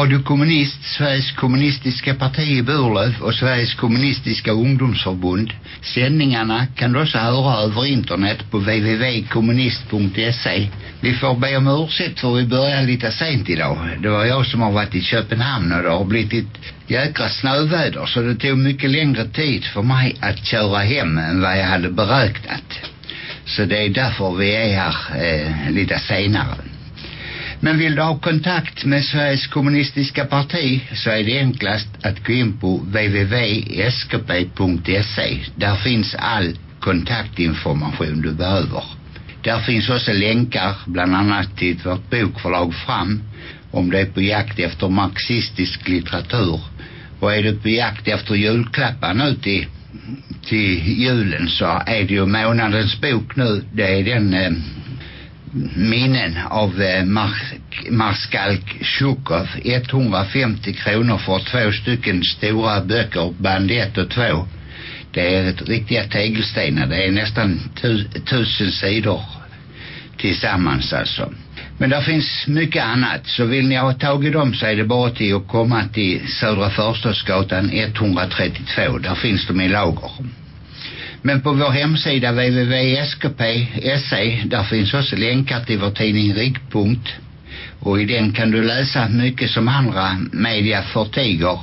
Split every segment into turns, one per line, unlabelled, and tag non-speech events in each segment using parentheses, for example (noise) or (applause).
Radio Kommunist, Sveriges kommunistiska parti i Burlöv och Sveriges kommunistiska ungdomsförbund. Sändningarna kan du också höra över internet på www.kommunist.se. Vi får be om ursäkt för vi börjar lite sent idag. Det var jag som har varit i Köpenhamn och det har blivit ett jäkla snöväder så det tog mycket längre tid för mig att köra hem än vad jag hade beräknat. Så det är därför vi är här eh, lite senare. Men vill du ha kontakt med Sveriges kommunistiska parti så är det enklast att gå in på www.skp.se. Där finns all kontaktinformation du behöver. Där finns också länkar bland annat till vårt bokförlag Fram om det är på jakt efter marxistisk litteratur. Och är du på jakt efter julklappar nu till, till julen så är det ju månadens bok nu. Det är den eh, minnen av eh, Marskalk Tjukov 150 kronor för två stycken stora böcker band 1 och 2 det är ett riktiga tegelstenar. Det är nästan tu tusen sidor tillsammans alltså. Men där finns mycket annat så vill ni ha tag i dem så är det bara till att komma till Södra Förstadsgatan 132 där finns de i lager men på vår hemsida www.skp.se där finns också länkar till vår tidning Riktpunkt. Och i den kan du läsa mycket som andra media förtiger.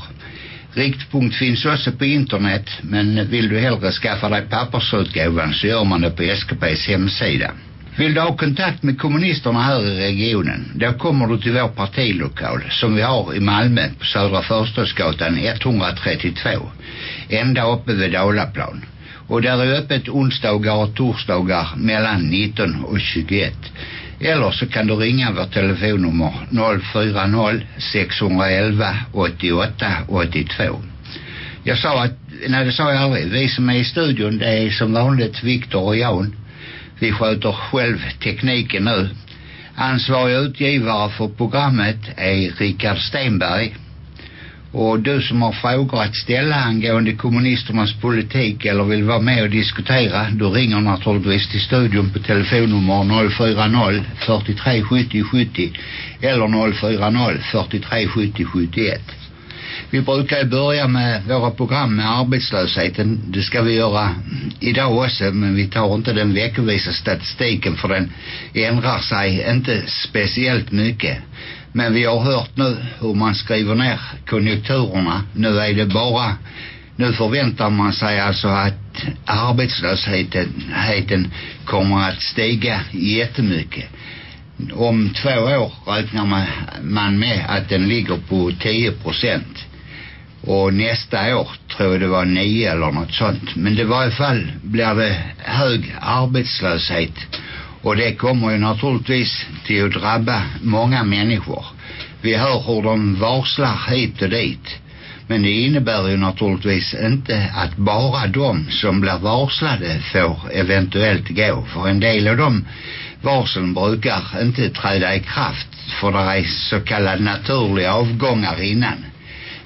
Riktpunkt finns också på internet men vill du hellre skaffa dig pappersutgåvan så gör man det på SKPs hemsida. Vill du ha kontakt med kommunisterna här i regionen då kommer du till vår partilokal som vi har i Malmö på Södra Förstadsgatan 132 ända uppe vid Dalaplan och där är öppet onsdagar och torsdagar mellan 19 och 21. Eller så kan du ringa vårt telefonnummer 040 611 88 82. Jag sa att, nej det sa jag aldrig, vi som är i studion det är som vanligt Viktor och Jan. Vi sköter själv tekniken nu. Ansvarig utgivare för programmet är Richard Stenberg. Och du som har frågor att ställa angående kommunisternas politik eller vill vara med och diskutera, du ringer naturligtvis till studion på telefonnummer 040 43 70 70 eller 040 43 70 71. Vi brukar börja med våra program med arbetslösheten. Det ska vi göra idag också men vi tar inte den veckovisa statistiken för den ändrar sig inte speciellt mycket. Men vi har hört nu hur man skriver ner konjunkturerna. Nu är det bara, nu förväntar man sig alltså att arbetslösheten kommer att stiga jättemycket. Om två år räknar man, med att den ligger på 10 procent. Och nästa år tror jag det var 9 eller något sånt. Men det var i alla fall blir det hög arbetslöshet och det kommer ju naturligtvis till att drabba många människor. Vi hör hur de varslar hit och dit. Men det innebär ju naturligtvis inte att bara de som blir varslade får eventuellt gå. För en del av de varslen brukar inte träda i kraft för det är så kallade naturliga avgångar innan.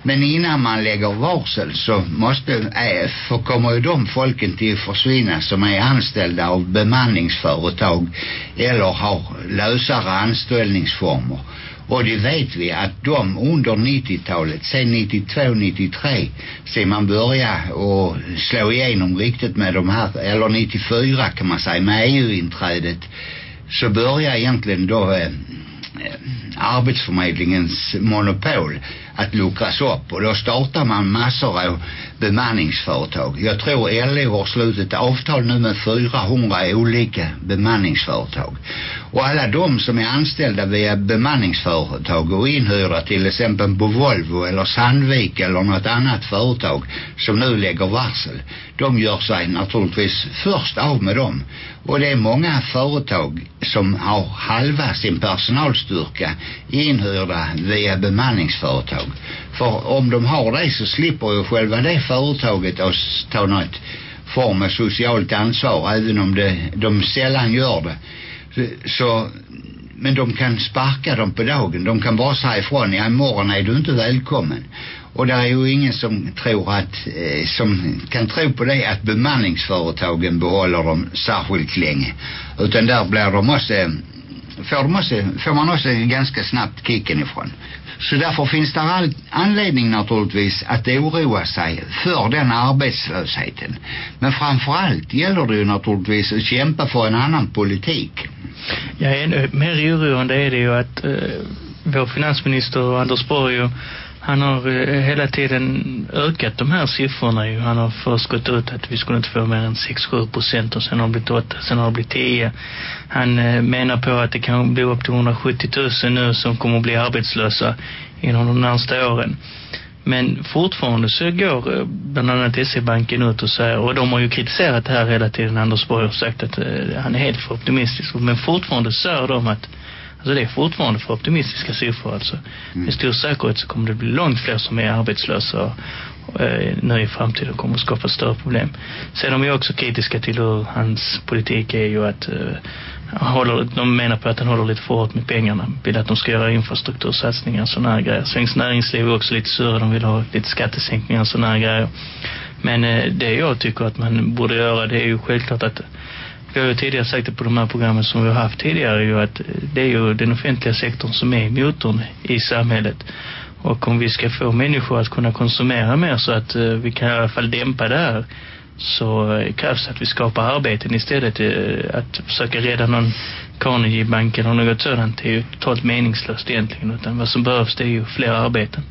Men innan man lägger varsel så måste, äh, för kommer ju de folken till att försvinna som är anställda av bemanningsföretag eller har lösare anställningsformer. Och det vet vi att de under 90-talet, sen 92-93, sen man börja och slå igenom riktigt med de här, eller 94 kan man säga, med EU-inträdet, så börjar egentligen då eh, eh arbetsförmedlingens monopol att luckras upp. Och då startar man massor av bemanningsföretag. Jag tror LO har slutit avtal nu med 400 olika bemanningsföretag. Och alla de som är anställda via bemanningsföretag och inhyrda till exempel på Volvo eller Sandvik eller något annat företag som nu lägger varsel. De gör sig naturligtvis först av med dem. Och det är många företag som har halva sin personalstyrka inhyrda via bemanningsföretag. För om de har det så slipper ju själva det företaget att ta något form av socialt ansvar även om det, de sällan gör det. Så, så men de kan sparka dem på dagen. De kan bara säga ifrån, ja imorgon är du inte välkommen. Och det är ju ingen som tror att, eh, som kan tro på det att bemanningsföretagen behåller dem särskilt länge. Utan där blir de också, får, de också, får man också ganska snabbt kicken ifrån. Så därför finns det all anledning naturligtvis att oroa sig för den arbetslösheten. Men framförallt gäller det ju naturligtvis att kämpa för en annan politik.
Ja, ännu mer oroande är det ju att eh, vår finansminister Anders Borg han har eh, hela tiden ökat de här siffrorna ju. Han har först gått ut att vi skulle inte få mer än 6-7 procent och sen har det blivit 8, sen har det blivit 10. Han eh, menar på att det kan bli upp till 170 000 nu som kommer att bli arbetslösa inom de närmaste åren. Men fortfarande så går eh, bland annat SE-banken ut och säger, och de har ju kritiserat det här hela tiden, Anders Borg har sagt att eh, han är helt för optimistisk. Men fortfarande säger de att Alltså det är fortfarande för optimistiska siffror alltså. Mm. Med stor säkerhet så kommer det bli långt fler som är arbetslösa eh, nu i framtiden kommer att skapa större problem. Sen de är också kritiska till hur hans politik är ju att uh, håller, de menar på att han håller lite för hårt med pengarna. Vill att de ska göra infrastruktursatsningar och sådana här grejer. Svenskt näringsliv är också lite sura. De vill ha lite skattesänkningar och sådana här grejer. Men uh, det jag tycker att man borde göra det är ju självklart att vi har ju tidigare sagt det på de här programmen som vi har haft tidigare ju att eh, det är ju den offentliga sektorn som är motorn i samhället. Och om vi ska få människor att kunna konsumera mer så att eh, vi kan i alla fall dämpa det här så eh, krävs att vi skapar arbeten istället att försöka rädda någon Carnegie-bank eller något sådant är ju totalt meningslöst egentligen utan vad som behövs det är ju fler arbeten.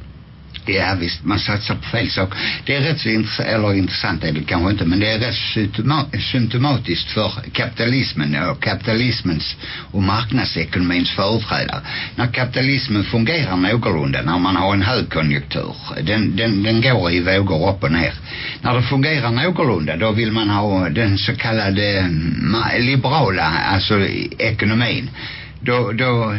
Ja visst, man satsar på fel sak. Det är rätt så intressant, eller intressant är det kanske inte, men det är rätt symptomatiskt för kapitalismen och kapitalismens och marknadsekonomins företrädare. När kapitalismen fungerar någorlunda, när man har en högkonjunktur, den, den, den går i vågor upp och ner. När det fungerar någorlunda, då vill man ha den så kallade liberala, alltså ekonomin. Då, då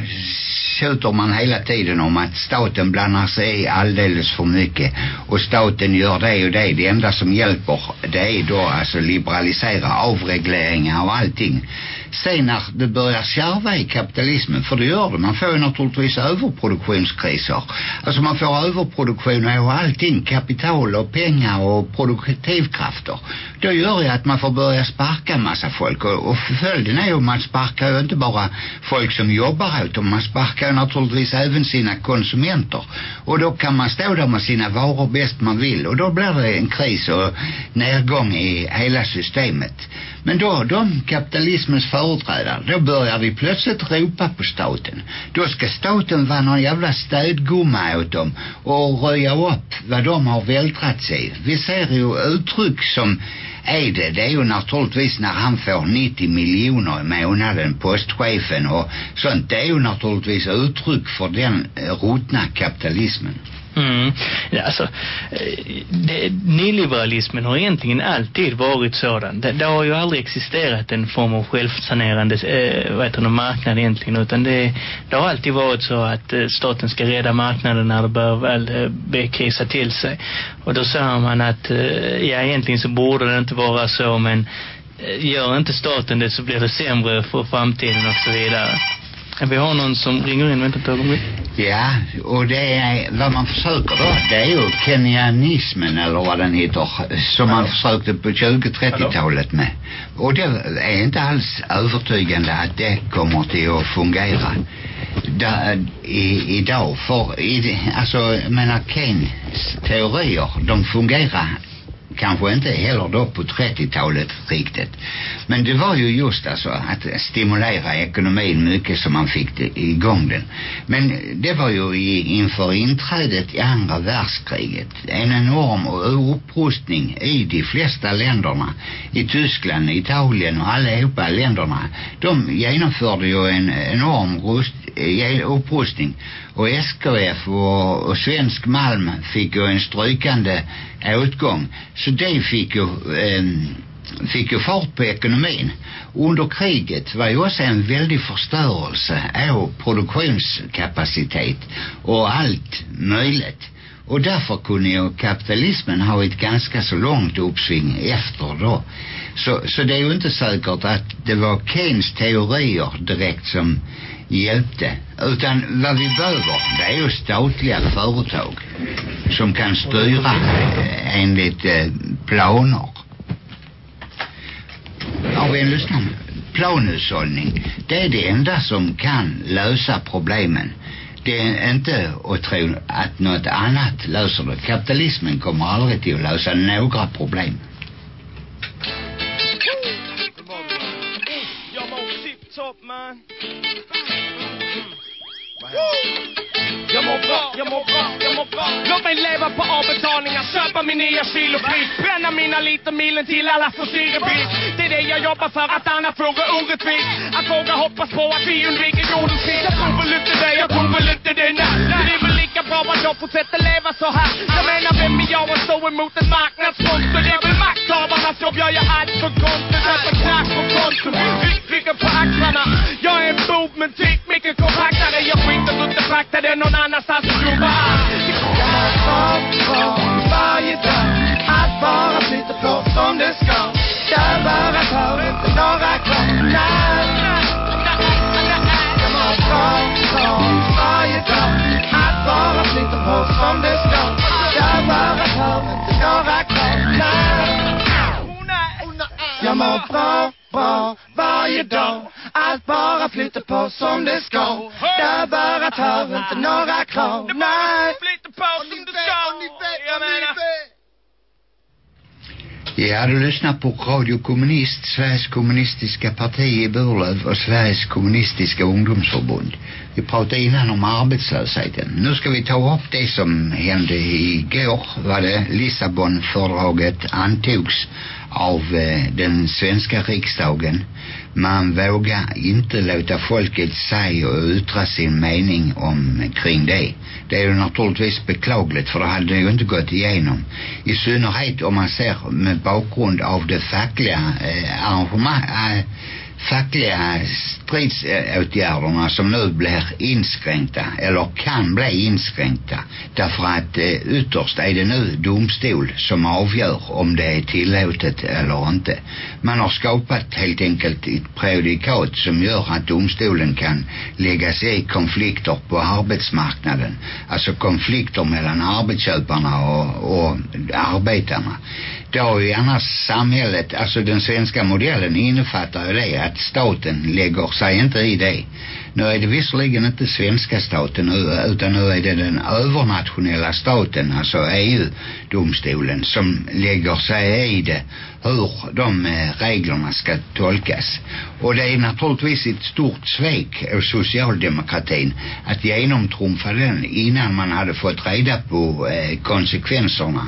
tjuter man hela tiden om att staten blandar sig i alldeles för mycket och staten gör det och det. Det enda som hjälper det är då alltså liberalisera avregleringar och allting sen när det börjar kärva i kapitalismen, för det gör det, man får ju naturligtvis överproduktionskriser. Alltså man får överproduktion och allting, kapital och pengar och produktivkrafter. Då gör det att man får börja sparka en massa folk och, och följden är ju man sparkar ju inte bara folk som jobbar åt dem, man sparkar ju naturligtvis även sina konsumenter. Och då kan man stå där med sina varor bäst man vill och då blir det en kris och nedgång i hela systemet. Men då, de kapitalismens företrädare, då börjar vi plötsligt ropa på staten. Då ska staten vara någon jävla städgumma åt dem och röja upp vad de har vältrat sig. Vi ser ju uttryck som är det, det är ju naturligtvis när han får 90 miljoner i månaden, postchefen och sånt. Det är ju naturligtvis uttryck för den eh, rotna kapitalismen.
Mm. Ja, alltså, eh, det, nyliberalismen har egentligen alltid varit sådan. Det, det har ju aldrig existerat en form av självsanerande eh, vad heter det, marknad egentligen utan det, det har alltid varit så att eh, staten ska rädda marknaden när det bör väl eh, bekrisa till sig. Och då säger man att eh, ja egentligen så borde det inte vara så men eh, gör inte staten det så blir det sämre för framtiden och så vidare. Vi har någon som ringer in, vänta ett ögonblick.
Ja, och det är vad man försöker då. Det är ju kenyanismen eller vad den heter som man försökte på 20-30-talet med. Och det är inte alls övertygande att det kommer till att fungera da, i, idag. För i, alltså, jag menar Keynes teorier, de fungerar kanske inte heller då på 30-talet riktigt. Men det var ju just alltså att stimulera ekonomin mycket som man fick det, igång den. Men det var ju i, inför inträdet i andra världskriget en enorm upprustning i de flesta länderna. I Tyskland, Italien och allihopa länderna. De genomförde ju en enorm rust, eh, upprustning och SKF och, och Svensk Malm fick ju en strykande åtgång så det fick ju eh, fick ju fart på ekonomin. Under kriget var ju också en väldig förstörelse av produktionskapacitet och allt möjligt. Och därför kunde ju kapitalismen ha ett ganska så långt uppsving efter då. Så, så det är ju inte säkert att det var Keynes teorier direkt som hjälpte. Utan vad vi behöver det är ju statliga företag som kan styra eh, enligt eh, planer. Har vi en lyssnare? Planhushållning, det är det enda som kan lösa problemen. Det är inte att tro att något annat löser det. Kapitalismen kommer aldrig till att lösa några problem.
Jag bra, jag mår bra, jag mår bra. Låt mig leva på avbetalningar, köpa min nya kiloflyg. Bränna mina liter milen till alla som syrebrist. Det är det jag jobbar för, att annat vore orättvist. Att våga hoppas på att vi undviker jordens kris. Jag tror väl inte det, jag tror väl inte det, nej. nej lika bra att jag fortsätter leva så här. Jag menar, vem är jag att stå emot ett marknadsmonster? Det är väl makthavarnas jobb, jag gör allt för konsten. Köper knark på konsum, utflyger på axlarna. Jag är en bov, men tyck mycket kompaktare. Jag skiter runt det någon annanstans och grova. Det kommer bra, varje dag. Allt bara flyter på som det ska. Där bara tar inte några krav. På som det ska. Där bara tar inte några krav. Nej. Jag mår bra, bra varje dag. Allt bara flyter på som det ska. Där bara tar inte några krav. Nej. Flyter på som det ska. Jag menar.
Ja, du lyssnar på Radio Kommunist, Sveriges kommunistiska parti i Burlöv och Sveriges kommunistiska ungdomsförbund. Vi pratade innan om arbetslösheten. Nu ska vi ta upp det som hände igår. Var det Lissabonfördraget antogs av eh, den svenska riksdagen. Man vågar inte låta folket säga och yttra sin mening om kring det. Det är ju naturligtvis beklagligt för det hade ju inte gått igenom. I synnerhet om man ser med bakgrund av det fackliga eh, arrangemang, eh, fackliga stridsåtgärderna som nu blir inskränkta eller kan bli inskränkta därför att eh, ytterst är det nu domstol som avgör om det är tillåtet eller inte. Man har skapat helt enkelt ett predikat som gör att domstolen kan lägga sig i konflikter på arbetsmarknaden. Alltså konflikter mellan arbetsköparna och, och arbetarna. Det har ju annars samhället, alltså den svenska modellen innefattar ju det att staten lägger sig inte i det. Nu är det visserligen inte svenska staten utan nu är det den övernationella staten, alltså EU-domstolen som lägger sig i det hur de eh, reglerna ska tolkas. Och det är naturligtvis ett stort svek av socialdemokratin att genomtrumfa den innan man hade fått reda på eh, konsekvenserna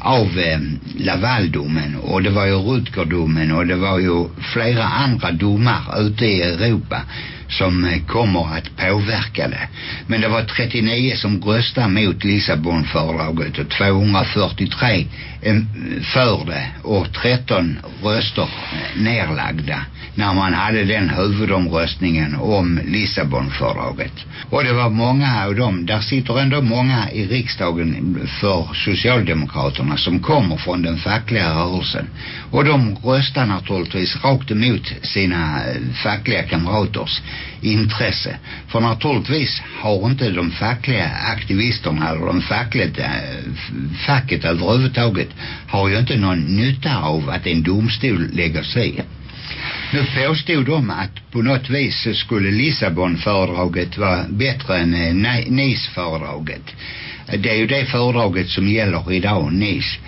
av eh, Lavaldomen och det var ju Rutgerdomen och det var ju flera andra domar ute i Europa som eh, kommer att påverka det. Men det var 39 som röstade mot Lissabonfördraget och 243 Eh, för det och 13 röster eh, nerlagda när man hade den huvudomröstningen om Lissabonfördraget. Och det var många av dem, där sitter ändå många i riksdagen för Socialdemokraterna som kommer från den fackliga rörelsen. Och de röstar naturligtvis rakt emot sina eh, fackliga kamraters intresse. För naturligtvis har inte de fackliga aktivisterna eller de fackliga facket överhuvudtaget har ju inte någon nytta av att en domstol lägger sig nu påstod de att på något vis skulle Lissabonfördraget vara bättre än eh, Nice-föredraget. Det är ju det fördraget som gäller idag, Nice.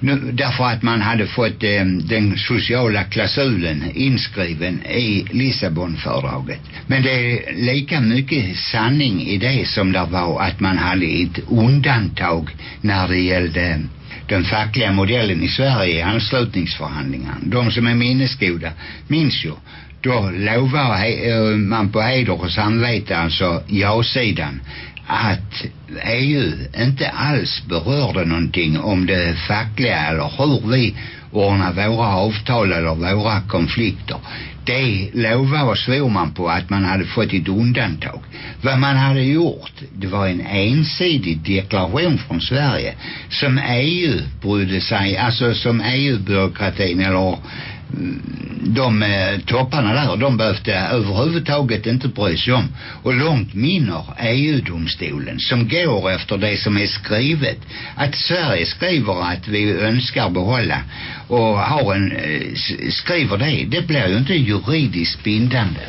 Nu, därför att man hade fått eh, den sociala klausulen inskriven i Lissabonfördraget. Men det är lika mycket sanning i det som det var att man hade ett undantag när det gällde den fackliga modellen i Sverige i anslutningsförhandlingarna, De som är minnesgoda minns ju då lovar eh, man på heder och samvete, alltså ja-sidan, att EU inte alls berörde någonting om det fackliga eller hur vi ordnar våra avtal eller våra konflikter. Det lovade och svor man på att man hade fått ett undantag. Vad man hade gjort, det var en ensidig deklaration från Sverige som EU brydde sig, alltså som EU-byråkratin eller de eh, topparna där, de behövde överhuvudtaget inte bry sig om. Och långt minner EU-domstolen som går efter det som är skrivet. Att Sverige skriver att vi önskar behålla och har en, eh, skriver det, det blir ju inte juridiskt bindande.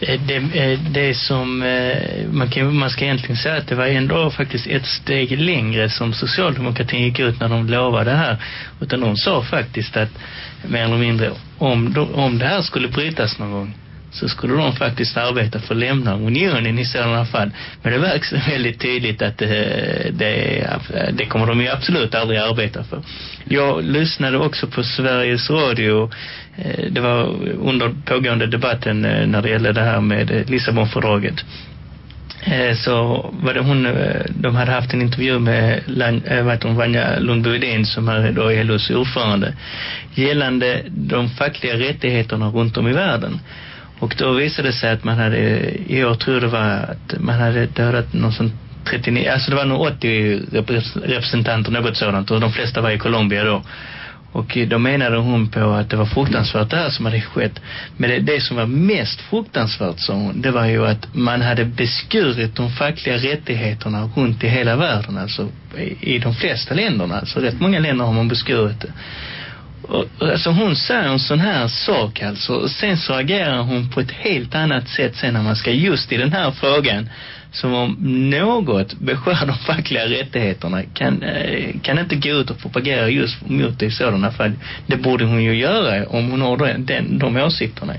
Eh, det, eh, det som eh, man, kan, man ska egentligen säga att det var ändå faktiskt ett steg längre som socialdemokratin gick ut när de lovade det här. Utan de sa faktiskt att mer eller mindre om, om det här skulle brytas någon gång så skulle de faktiskt arbeta för att lämna unionen i sådana fall. Men det verks (laughs) väldigt tydligt att eh, det, det, det kommer de ju absolut aldrig arbeta för. Jag lyssnade också på Sveriges Radio. Eh, Det var under pågående debatten eh, när det gällde det här med eh, Lissabonfördraget. Eh, så var det hon, eh, de hade haft en intervju med eh, Vanja Lundby som är då LOs ordförande gällande de fackliga rättigheterna runt om i världen. Och då visade det sig att man hade, i år tror jag det var att man hade dödat någon sån 39, alltså det var nog 80 representanter, något sådant, och de flesta var i Colombia då. Och då menade hon på att det var fruktansvärt det här som hade skett. Men det, det som var mest fruktansvärt, sa hon, det var ju att man hade beskurit de fackliga rättigheterna runt i hela världen, alltså i, i de flesta länderna. Alltså rätt många länder har man beskurit det. Och, alltså hon säger en sån här sak alltså. Och sen så agerar hon på ett helt annat sätt sen när man ska just i den här frågan som om något beskär de fackliga rättigheterna kan, eh, kan inte gå ut och propagera just mot det i sådana fall. Det borde hon ju göra om hon har den, den, de åsikterna.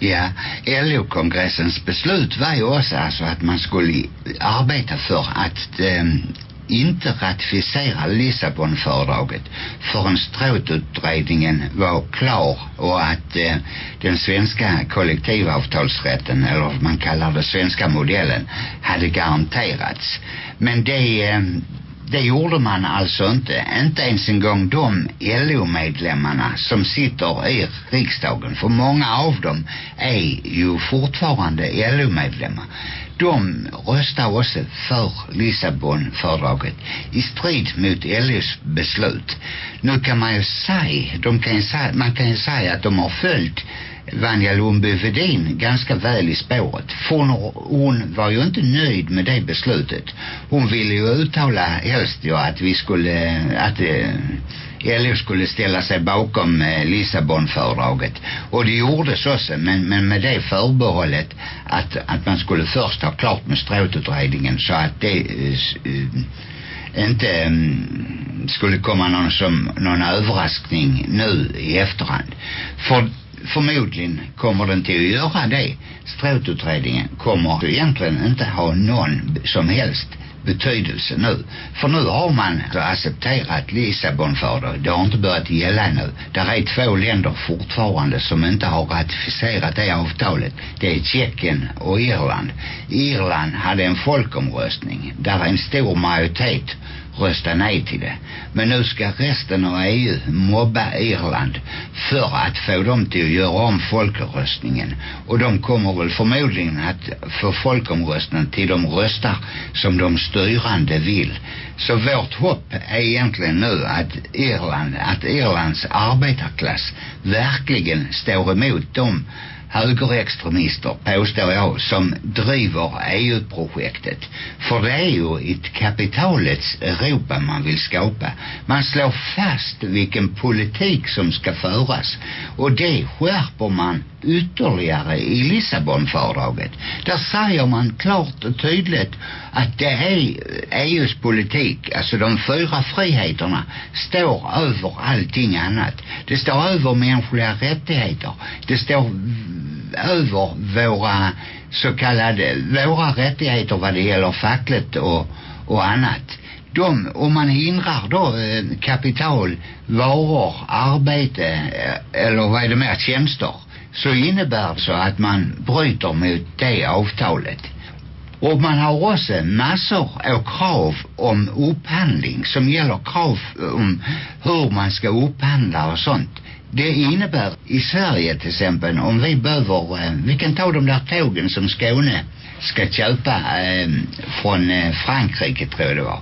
Ja, LO-kongressens beslut var ju också alltså att man skulle arbeta för att ehm, inte ratificera Lissabonfördraget förrän stråtutredningen var klar och att eh, den svenska kollektivavtalsrätten eller vad man kallar det svenska modellen hade garanterats. Men det eh, det gjorde man alltså inte. Inte ens en gång de LO-medlemmarna som sitter i riksdagen. För många av dem är ju fortfarande LO-medlemmar. De röstar också för Lissabonfördraget i strid mot LOs beslut. Nu kan man ju säga, de kan ju säga man kan ju säga att de har följt Vanja Lundby-Vedin ganska väl i spåret. För hon, hon var ju inte nöjd med det beslutet. Hon ville ju uttala helst ju att vi skulle, att eh, LO skulle ställa sig bakom eh, Lissabonfördraget. Och det gjordes också, men, men med det förbehållet att, att man skulle först ha klart med stråtutredningen så att det eh, s- eh, inte mm, skulle komma någon, som, någon överraskning nu i efterhand. För förmodligen kommer den till att göra det. Stråtutredningen kommer egentligen inte ha någon som helst betydelse nu. För nu har man accepterat Lissabonfördraget. Det har inte börjat gälla nu. Där är två länder fortfarande som inte har ratificerat det avtalet. Det är Tjeckien och Irland. Irland hade en folkomröstning där en stor majoritet rösta nej till det. Men nu ska resten av EU mobba Irland för att få dem till att göra om folkomröstningen. Och de kommer väl förmodligen att få folkomröstningen till de röstar som de styrande vill. Så vårt hopp är egentligen nu att Irland, att Irlands arbetarklass verkligen står emot dem högerextremister, påstår jag, som driver EU-projektet. För det är ju ett kapitalets Europa man vill skapa. Man slår fast vilken politik som ska föras. Och det skärper man ytterligare i Lissabonfördraget. Där säger man klart och tydligt att det är EUs politik, alltså de fyra friheterna, står över allting annat. Det står över mänskliga rättigheter. Det står över våra så kallade, våra rättigheter vad det gäller fackligt och, och annat. De, om man hindrar då eh, kapital, varor, arbete eh, eller vad är det mer, tjänster så innebär det så att man bryter mot det avtalet. Och man har också massor av krav om upphandling som gäller krav om hur man ska upphandla och sånt. Det innebär i Sverige till exempel om vi behöver, eh, vi kan ta de där tågen som Skåne ska köpa eh, från eh, Frankrike tror jag det var.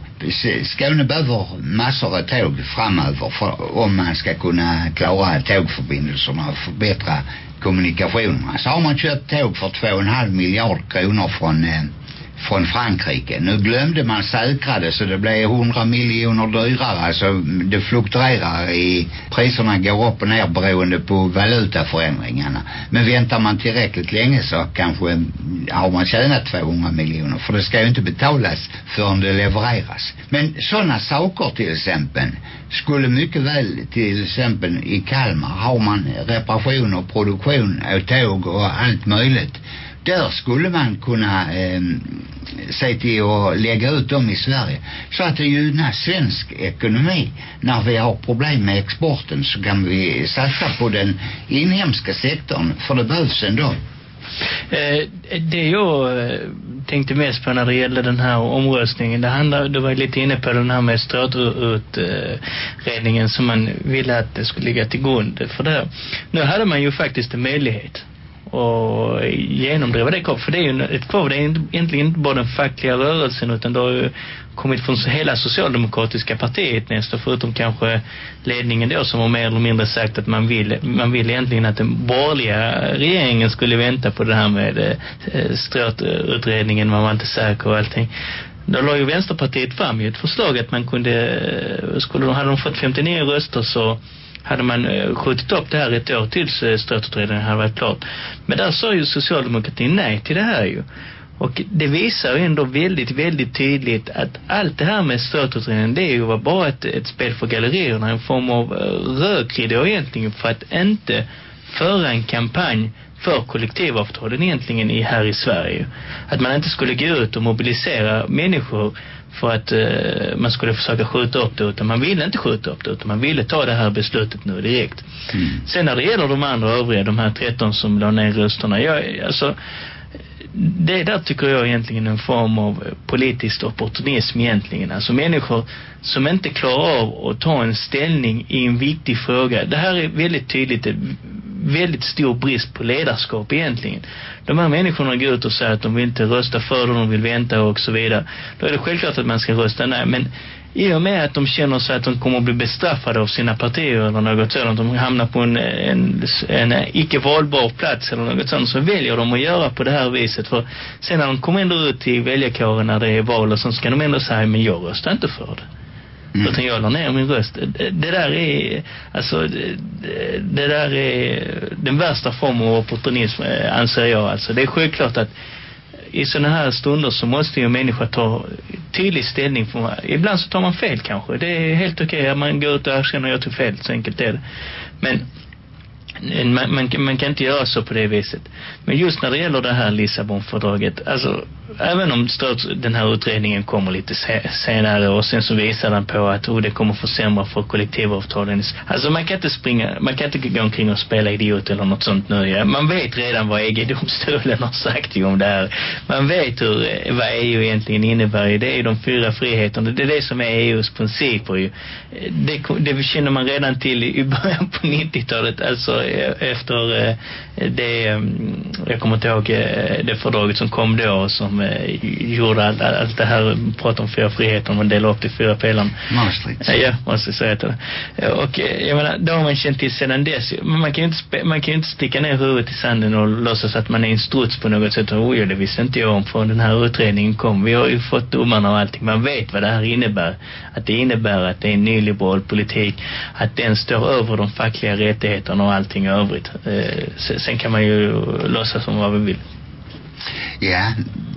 Skåne behöver massor av tåg framöver för, om man ska kunna klara tågförbindelserna och förbättra kommunikationerna. Så har man köpt tåg för två och en halv miljard kronor från, eh, från Frankrike. Nu glömde man säkra det så det blev 100 miljoner dyrare. Alltså det fluktuerar i priserna går upp och ner beroende på valutaförändringarna. Men väntar man tillräckligt länge så kanske har man tjänat 200 miljoner. För det ska ju inte betalas förrän det levereras. Men sådana saker till exempel skulle mycket väl till exempel i Kalmar har man reparation och produktion av tåg och allt möjligt där skulle man kunna eh, se till att lägga ut dem i Sverige. Så att det gynnar svensk ekonomi. När vi har problem med exporten så kan vi satsa på den inhemska sektorn. För det behövs ändå.
Eh, det jag eh, tänkte mest på när det gällde den här omröstningen, det handlar, du var lite inne på den här med stödutredningen som man ville att det skulle ligga till grund för det. Nu hade man ju faktiskt en möjlighet och genomdriva det krav. För det är ju ett krav, det är egentligen inte bara den fackliga rörelsen utan det har ju kommit från hela socialdemokratiska partiet nästan förutom kanske ledningen då som har mer eller mindre sagt att man vill, man vill egentligen att den borgerliga regeringen skulle vänta på det här med eh, strötutredningen, man var inte säker och allting. Då la ju Vänsterpartiet fram ju ett förslag att man kunde, skulle skulle, hade de fått 59 röster så hade man eh, skjutit upp det här ett år tills eh, hade varit klart. Men där sa ju socialdemokratin nej till det här ju. Och det visar ju ändå väldigt, väldigt tydligt att allt det här med stötutredningen det är ju bara ett, ett spel för gallerierna, en form av eh, rökridå egentligen för att inte föra en kampanj för kollektivavtalen egentligen i, här i Sverige. Att man inte skulle gå ut och mobilisera människor för att eh, man skulle försöka skjuta upp det utan man ville inte skjuta upp det utan man ville ta det här beslutet nu direkt. Mm. Sen när det gäller de andra övriga, de här 13 som la ner rösterna, jag, alltså det där tycker jag egentligen en form av politisk opportunism egentligen. Alltså människor som inte klarar av att ta en ställning i en viktig fråga. Det här är väldigt tydligt väldigt stor brist på ledarskap egentligen. De här människorna går ut och säger att de vill inte rösta för det, de vill vänta och så vidare. Då är det självklart att man ska rösta nej. Men i och med att de känner sig att de kommer att bli bestraffade av sina partier eller något sådant, de hamnar på en, en, en icke valbar plats eller något sådant, så väljer de att göra på det här viset. För sen när de kommer ändå ut till väljarkåren när det är val och så ska de ändå säga, men jag röstar inte för det. Mm. Utan jag la ner min röst. Det, det där är, alltså, det, det där är den värsta formen av opportunism, eh, anser jag. Alltså, det är självklart att i sådana här stunder så måste ju människa ta tydlig ställning för ibland så tar man fel kanske det är helt okej okay. att man går ut och erkänner jag tog fel så enkelt är det men man, man, man kan inte göra så på det viset men just när det gäller det här Lissabonfördraget alltså även om den här utredningen kommer lite senare och sen så visar den på att oh, det kommer försämra för kollektivavtalen. Alltså man kan inte springa, man kan inte gå omkring och spela idiot eller något sånt nu. Ja. Man vet redan vad EG-domstolen (laughs) har sagt om det här. Man vet hur, eh, vad EU egentligen innebär. Det är de fyra friheterna. Det är det som är EUs principer ju. Eh, det, det känner man redan till i början på 90-talet. Alltså efter eh, det, mm, jag kommer inte ihåg eh, det fördraget som kom då som eh, gjorde allt, allt det här, prata om fyra friheter, man delar upp i fyra pelaren.
Maastricht.
Ja, måste säga det. Och jag menar, då har man känt till sedan dess. Men man kan ju inte, man kan ju inte sticka ner huvudet i sanden och låtsas att man är en struts på något sätt. Oj, det visste inte jag om från den här utredningen kom. Vi har ju fått domarna och allting. Man vet vad det här innebär. Att det innebär att det är en nyliberal politik. Att den står över de fackliga rättigheterna och allting övrigt. Eh, sen kan man ju låtsas som vad vi vill.
Ja,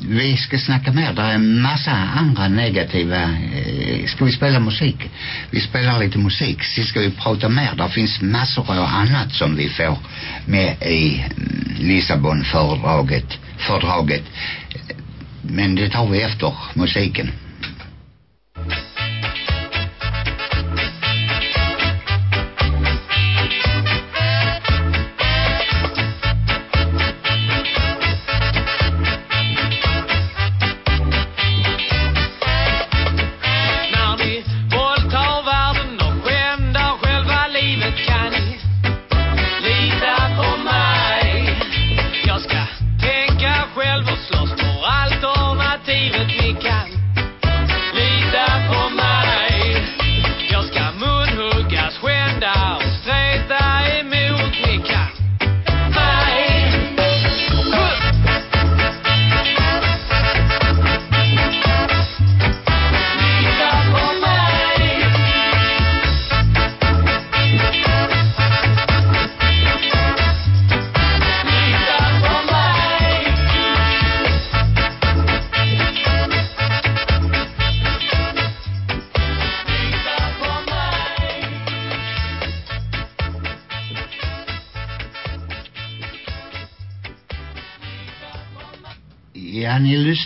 vi ska snacka mer. Det är en massa andra negativa... Eh, ska vi spela musik? Vi spelar lite musik. Sen ska vi prata mer. Det finns massor av annat som vi får med i mm, Lissabonfördraget. Fördraget. Men det tar vi efter musiken.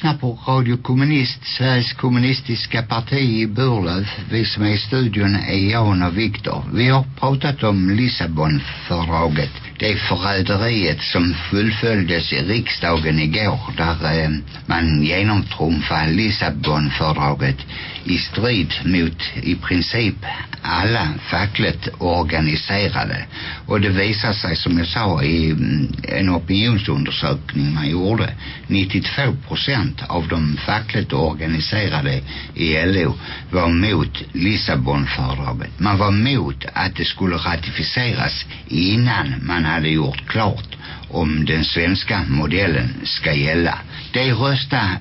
Lyssnar på Radio Kommunist, Sveriges kommunistiska parti i Burlöv. Vi som är i studion är Jan och Viktor. Vi har pratat om Lissabonfördraget. Det förräderiet som fullföljdes i riksdagen igår där eh, man genomtrumfade Lissabonfördraget i strid mot i princip alla fackligt organiserade. Och det visar sig som jag sa i mm, en opinionsundersökning man gjorde 92 procent av de fackligt organiserade i LO var mot Lissabonfördraget. Man var mot att det skulle ratificeras innan man hade gjort klart om den svenska modellen ska gälla. Det röstade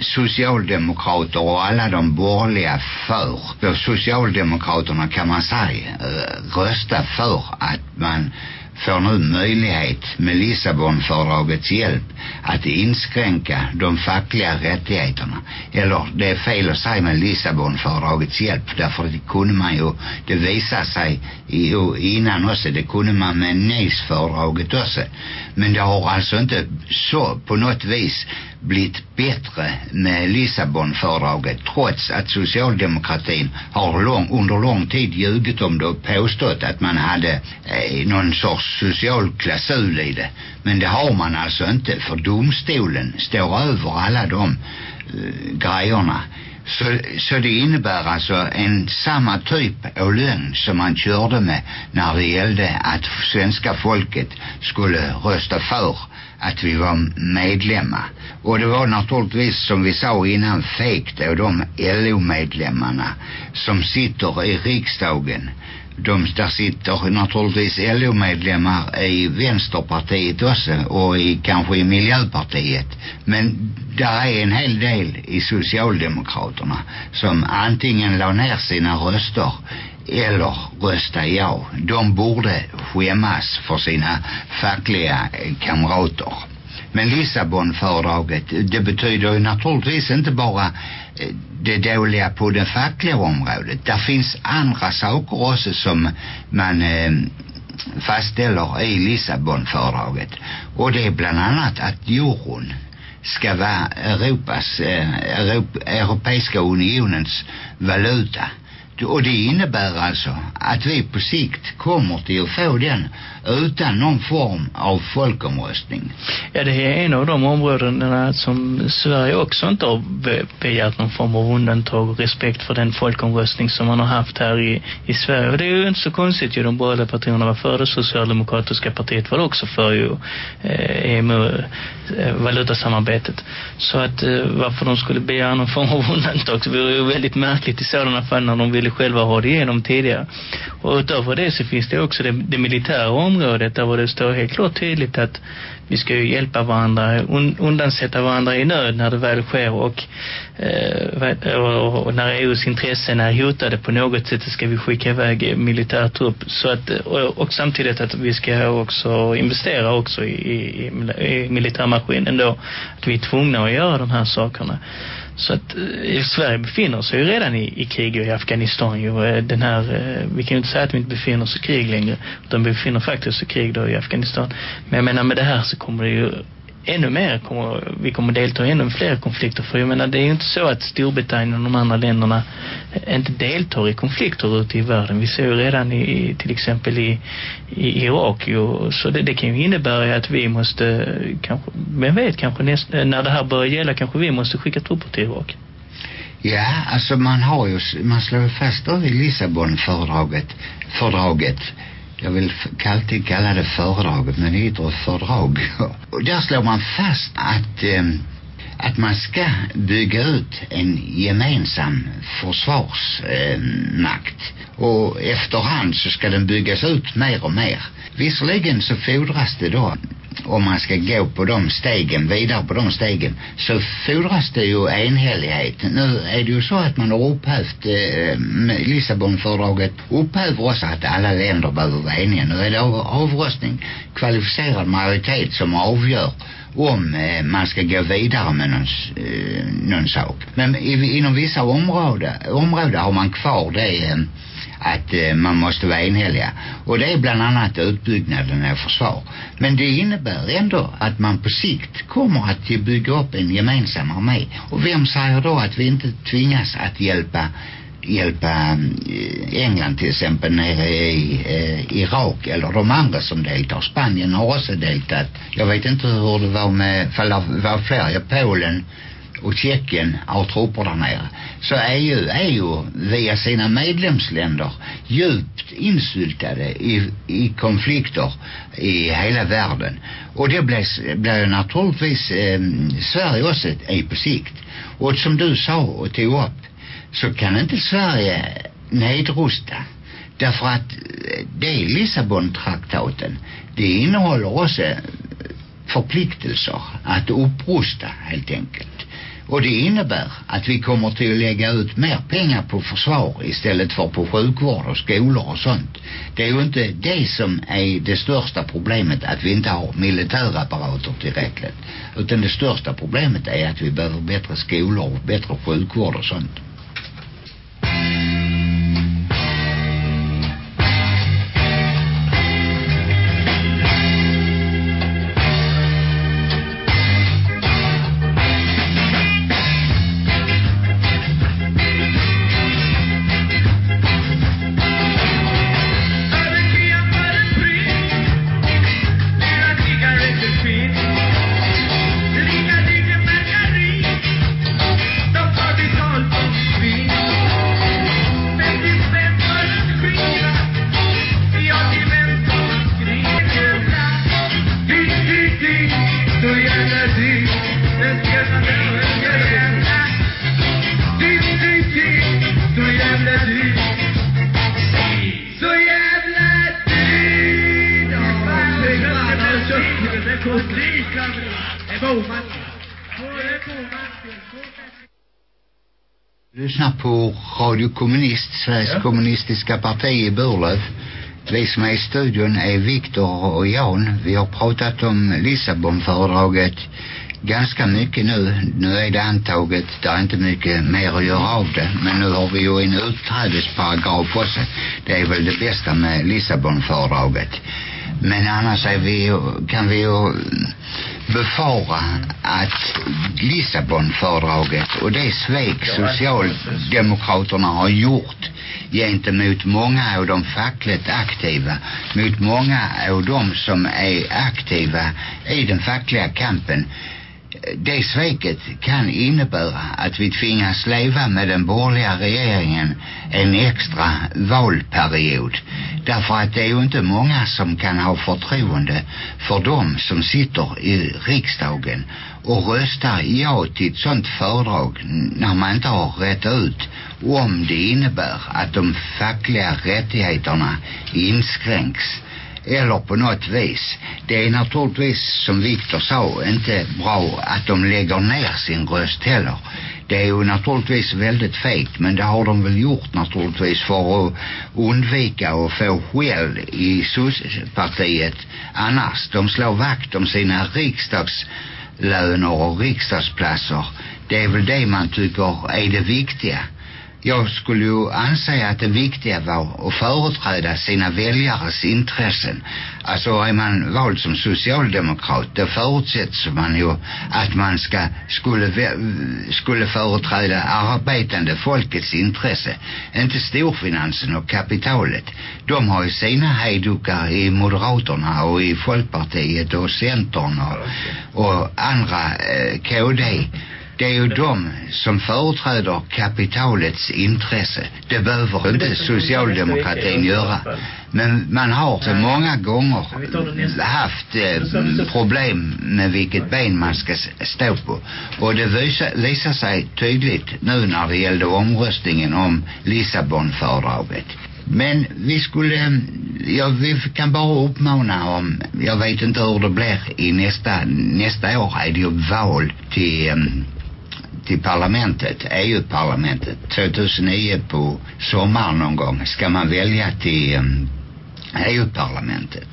socialdemokrater och alla de borgerliga för. Då socialdemokraterna kan man säga eh, rösta för att man får nu möjlighet med Lissabonfördragets hjälp att inskränka de fackliga rättigheterna. Eller det är fel att säga med Lissabonfördragets hjälp därför det kunde man ju, det visar sig i, innan också, det kunde man med Nice-fördraget också. Men det har alltså inte så på något vis blivit bättre med Lissabonfördraget trots att socialdemokratin har lång, under lång tid ljugit om det och påstått att man hade eh, någon sorts social klausul i det. Men det har man alltså inte för domstolen står över alla de eh, grejerna. Så, så det innebär alltså en samma typ av lön som man körde med när det gällde att svenska folket skulle rösta för att vi var medlemmar. Och det var naturligtvis som vi sa innan fegt av de LO-medlemmarna som sitter i riksdagen de där sitter naturligtvis LO-medlemmar i Vänsterpartiet också och i, kanske i Miljöpartiet. Men där är en hel del i Socialdemokraterna som antingen la ner sina röster eller rösta ja. De borde skämmas för sina fackliga kamrater. Men Lissabonfördraget, det betyder ju naturligtvis inte bara det dåliga på det fackliga området. Där finns andra saker också som man eh, fastställer i Lissabonfördraget. Och det är bland annat att euron ska vara Europas, eh, Europa, Europeiska unionens valuta. Och det innebär alltså att vi på sikt kommer till att få den utan någon form av folkomröstning.
Ja, det är en av de områdena eh, som Sverige också inte har begärt någon form av undantag och respekt för den folkomröstning som man har haft här i, i Sverige. Och det är ju inte så konstigt ju de borgerliga partierna var för det socialdemokratiska partiet var också för ju eh, EMU eh, valutasamarbetet. Så att eh, varför de skulle begära någon form av undantag så vore ju väldigt märkligt i sådana fall när de ville själva ha det igenom tidigare. Och utöver det så finns det också det, det militära området där det står helt klart tydligt att vi ska ju hjälpa varandra, un, undansätta varandra i nöd när det väl sker och, eh, och, och när EUs intressen är hotade på något sätt ska vi skicka iväg militär trupp så att, och, och samtidigt att vi ska också investera också i, i, i militärmaskinen då att vi är tvungna att göra de här sakerna. Så att eh, Sverige befinner sig ju redan i, i krig i Afghanistan. Ju, eh, den här, eh, vi kan ju inte säga att vi inte befinner oss i krig längre. Utan vi befinner faktiskt i krig då i Afghanistan. Men jag menar med det här så kommer det ju ännu mer kommer, vi kommer delta i ännu fler konflikter för jag menar det är ju inte så att Storbritannien och de andra länderna eh, inte deltar i konflikter ute i världen. Vi ser ju redan i, till exempel i, i Irak ju, så det, det kan ju innebära att vi måste eh, kanske, vem vet kanske näst, eh, när det här börjar gälla kanske vi måste skicka trupper till Irak.
Ja, alltså man har ju, man slår fast då i Lissabonfördraget fördraget jag vill alltid kalla det föredraget men det heter fördrag. (laughs) Och där slår man fast att eh, att man ska bygga ut en gemensam försvarsmakt. Eh, och efterhand så ska den byggas ut mer och mer. Visserligen så fordras det då om man ska gå på de stegen, vidare på de stegen så fordras det ju enhällighet. Nu är det ju så att man har upphävt eh, Lissabonfördraget upphäver också att alla länder behöver vara eniga. Nu är det av avröstning, kvalificerad majoritet som avgör om eh, man ska gå vidare med någon, eh, någon sak. Men i, inom vissa områden, område har man kvar det eh, att eh, man måste vara enhälliga. Och det är bland annat utbyggnaden av försvar. Men det innebär ändå att man på sikt kommer att bygga upp en gemensam armé. Och vem säger då att vi inte tvingas att hjälpa hjälpa eh, England till exempel nere i eh, Irak eller de andra som deltar. Spanien har också deltat. Jag vet inte hur det var med, för det var fler, Polen och Tjeckien har trupper där nere. Så är ju, är ju via sina medlemsländer djupt insyltade i, i konflikter i hela världen. Och det blir, blir naturligtvis eh, Sverige också är på sikt. Och som du sa och tog upp så kan inte Sverige nedrusta. Därför att eh, det är Lissabon-traktaten. Det innehåller också förpliktelser att upprusta helt enkelt. Och det innebär att vi kommer till att lägga ut mer pengar på försvar istället för på sjukvård och skolor och sånt. Det är ju inte det som är det största problemet att vi inte har militärapparater tillräckligt. Utan det största problemet är att vi behöver bättre skolor och bättre sjukvård och sånt. Lyssna på Radio Kommunist, Sveriges ja. kommunistiska parti i Burlöv. Vi som är i studion är Viktor och Jan. Vi har pratat om Lissabonföredraget ganska mycket nu. Nu är det antaget. Det är inte mycket mer att göra av det. Men nu har vi ju en utträdesparagraf också. Det är väl det bästa med Lissabonföredraget. Men annars är vi, kan vi ju befara att Lissabonfördraget och det svek socialdemokraterna har gjort gentemot många av de fackligt aktiva, mot många av de som är aktiva i den fackliga kampen det sveket kan innebära att vi tvingas leva med den borgerliga regeringen en extra valperiod. Därför att det är ju inte många som kan ha förtroende för dem som sitter i riksdagen och röstar ja till ett sånt föredrag när man inte har rätt ut om det innebär att de fackliga rättigheterna inskränks eller på något vis. Det är naturligtvis som Viktor sa inte bra att de lägger ner sin röst heller. Det är ju naturligtvis väldigt fegt men det har de väl gjort naturligtvis för att undvika att få skäll i partiet annars. De slår vakt om sina riksdagslöner och riksdagsplatser. Det är väl det man tycker är det viktiga jag skulle ju anse att det viktiga var att företräda sina väljares intressen. Alltså är man vald som socialdemokrat då förutsätts man ju att man ska, skulle, skulle företräda arbetande folkets intresse. Inte storfinansen och kapitalet. De har ju sina hejdukar i Moderaterna och i Folkpartiet och Centern och, och andra eh, KD det är ju de som företräder kapitalets intresse. Det behöver inte socialdemokratin göra. Men man har så många gånger haft eh, problem med vilket ben man ska stå på. Och det visar, visar sig tydligt nu när det gällde omröstningen om Lissabonfördraget. Men vi skulle, ja, vi kan bara uppmana om, jag vet inte hur det blir i nästa, nästa år är det ju val till um, till parlamentet, EU-parlamentet 2009 på sommaren någon gång ska man välja till ehm, EU-parlamentet.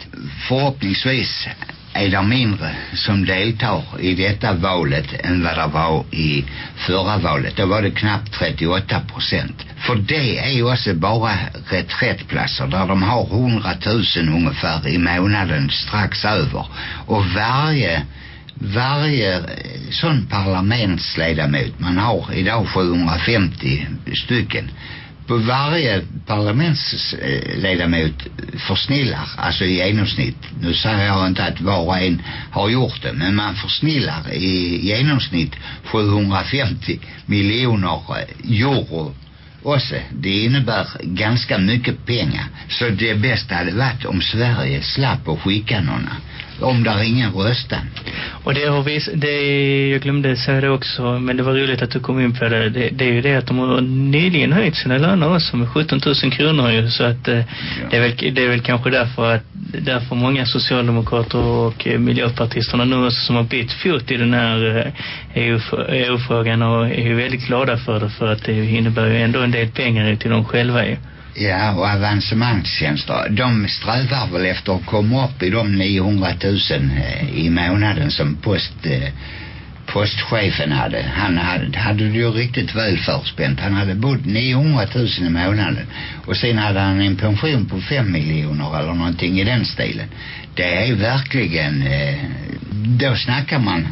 Förhoppningsvis är det mindre som deltar i detta valet än vad det var i förra valet. Då var det knappt 38 procent. För det är ju också bara reträttplatser där de har 100 000 ungefär i månaden strax över. Och varje varje eh, sån parlamentsledamot, man har idag 750 stycken, på varje parlamentsledamot försnillar, alltså i genomsnitt. Nu säger jag inte att var och en har gjort det, men man försnillar i genomsnitt 750 miljoner eh, euro också. Det innebär ganska mycket pengar. Så det bästa hade varit om Sverige slapp att skicka någon om där ingen röstar.
Och det har vi, det är, jag glömde säga det också, men det var roligt att du kom in på det. Det, det är ju det att de har nyligen höjt sina löner också med 17 000 kronor ju, så att eh, ja. det, är väl, det är väl kanske därför att därför många socialdemokrater och eh, miljöpartisterna nu också som har bytt fot i den här EU-frågan e och är ju väldigt glada för det för att det innebär ju ändå en del pengar till dem själva ju.
Ja, och avancemangstjänster. De strävar väl efter att komma upp i de 900 000 eh, i månaden som post, eh, postchefen hade. Han hade, hade det ju riktigt väl förspänt. Han hade bott 900 000 i månaden. Och sen hade han en pension på 5 miljoner eller någonting i den stilen. Det är verkligen, eh, då snackar man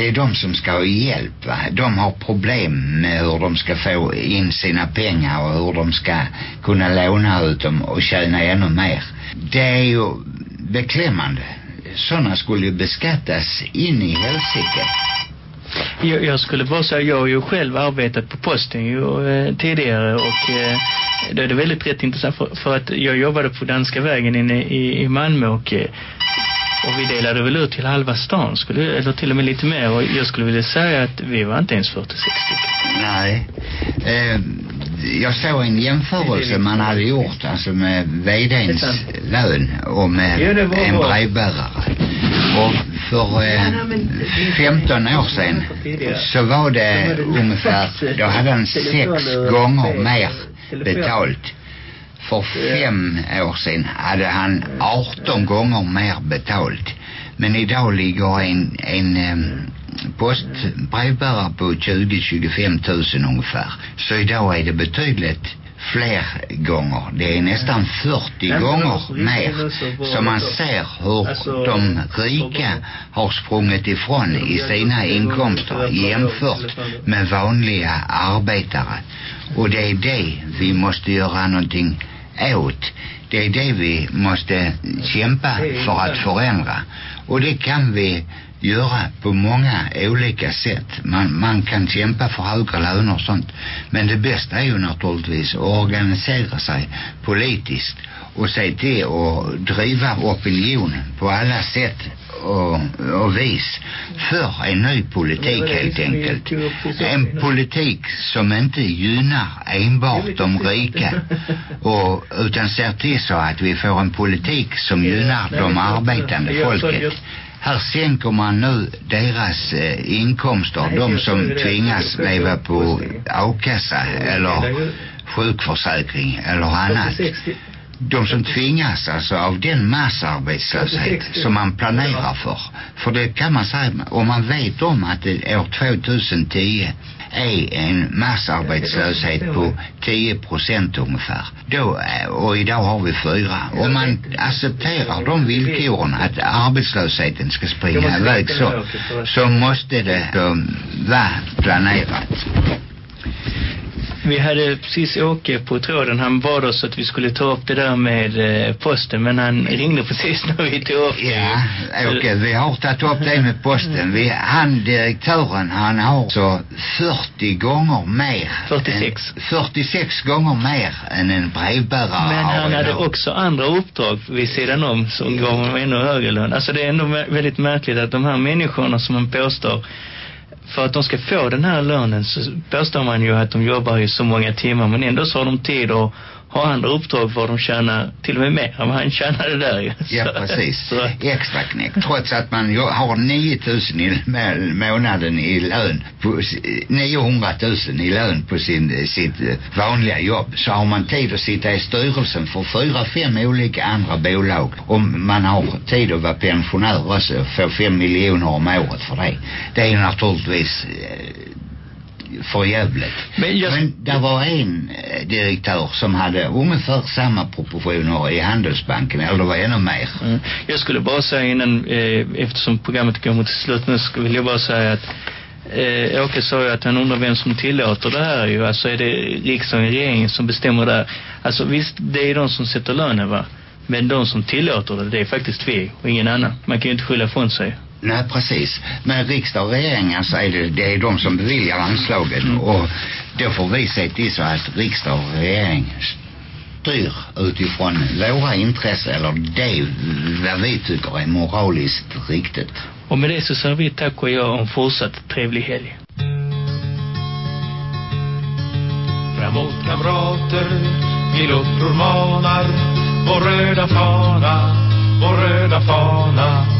det är de som ska ha hjälp va? de har problem med hur de ska få in sina pengar och hur de ska kunna låna ut dem och tjäna ännu mer. Det är ju beklämmande. Sådana skulle ju beskattas in i helsike.
Jag, jag skulle bara säga, jag har ju själv arbetat på posten ju, eh, tidigare och eh, det är väldigt rätt intressant för, för att jag jobbade på Danska vägen inne i, i Malmö och eh, och vi delade väl ut till halva stan, skulle, eller till och med lite mer. Och jag skulle vilja säga att vi var inte ens 46 stycken.
Nej. Eh, jag såg en jämförelse man hade gjort alltså med vdns lön och med en brevbärare. Och för eh, 15 år sedan så var det ungefär, då hade han sex gånger mer betalt för fem år sedan hade han 18 gånger mer betalt. Men idag ligger en, en postbrevbärare på 20-25 000 ungefär. Så idag är det betydligt fler gånger. Det är nästan 40 gånger mer. Så man ser hur alltså, de rika har sprungit ifrån i sina inkomster jämfört med vanliga arbetare. Och det är det vi måste göra någonting åt. Det är det vi måste kämpa för att förändra. Och det kan vi göra på många olika sätt. Man, man kan kämpa för högre löner och sånt. Men det bästa är ju naturligtvis att organisera sig politiskt och se till att driva opinion på alla sätt och, och vis för en ny politik helt enkelt. En politik som inte gynnar enbart de rika (laughs) och, utan ser till så att vi får en politik som gynnar de arbetande folket. Här sänker man nu deras eh, inkomster, de som tvingas leva på a-kassa eller sjukförsäkring eller annat de som tvingas alltså av den massarbetslöshet som man planerar för. För det kan man säga, om man vet om att det år 2010 är en massarbetslöshet på 10 procent ungefär. Då, och idag har vi fyra. Om man accepterar de villkoren att arbetslösheten ska springa iväg så, så måste det vara planerat.
Vi hade precis Åke på tråden. Han bad oss att vi skulle ta upp det där med eh, posten. Men han ringde precis när vi tog upp
det. Ja, Åke, vi har tagit upp det med posten. Vi, han, direktören, han har så 40 gånger mer.
46.
Än, 46 gånger mer än en brevbärare
Men han hade också andra uppdrag vid sidan om som gav honom ännu högre lön. Alltså det är ändå väldigt märkligt att de här människorna som man påstår för att de ska få den här lönen så påstår man ju att de jobbar i så många timmar men ändå så har de tid att har andra uppdrag var de tjänar till och med mer än han tjänade där ju.
Ja, precis.
Så,
Extra knäck. Trots att man har 9000 i må- månaden i lön, på, s- 900 000 i lön på sin, sitt vanliga jobb, så har man tid att sitta i styrelsen för fyra, fem olika andra bolag. Om man har tid att vara pensionär också, få fem miljoner om året för det. Det är naturligtvis eh, för jävligt.
Men jag-
Men det var en eh, direktör som hade ungefär samma proportioner i Handelsbanken, eller det var ännu mer.
Mm. Jag skulle bara säga innan, eh, eftersom programmet går mot slut nu, skulle jag bara säga att eh, Åke sa ju att han undrar vem som tillåter det här ju. Alltså är det riksdagen och regeringen som bestämmer det här? Alltså visst, det är de som sätter lönen va? Men de som tillåter det, det är faktiskt vi och ingen annan. Man kan ju inte skylla ifrån sig.
Nej, precis. Men riksdag och regering, alltså är det, det är de som beviljar anslagen och då får vi se till så att riksdag och regering styr utifrån våra intressen eller det vad vi tycker är moraliskt riktigt.
Och med det så säger vi tack och jag om fortsatt trevlig helg.
Framåt kamrater, till uppror manar Vår röda fana, vår röda fana